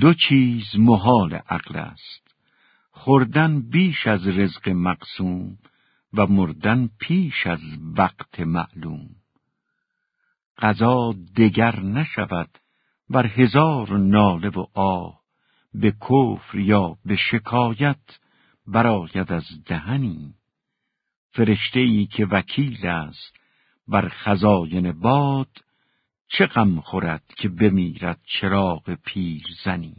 دو چیز محال عقل است. خوردن بیش از رزق مقسوم و مردن پیش از وقت معلوم. قضا دگر نشود بر هزار ناله و آه به کفر یا به شکایت براید از دهنی. فرشته ای که وکیل است بر خزاین باد چه غم خورد که بمیرد چراغ پیر زنی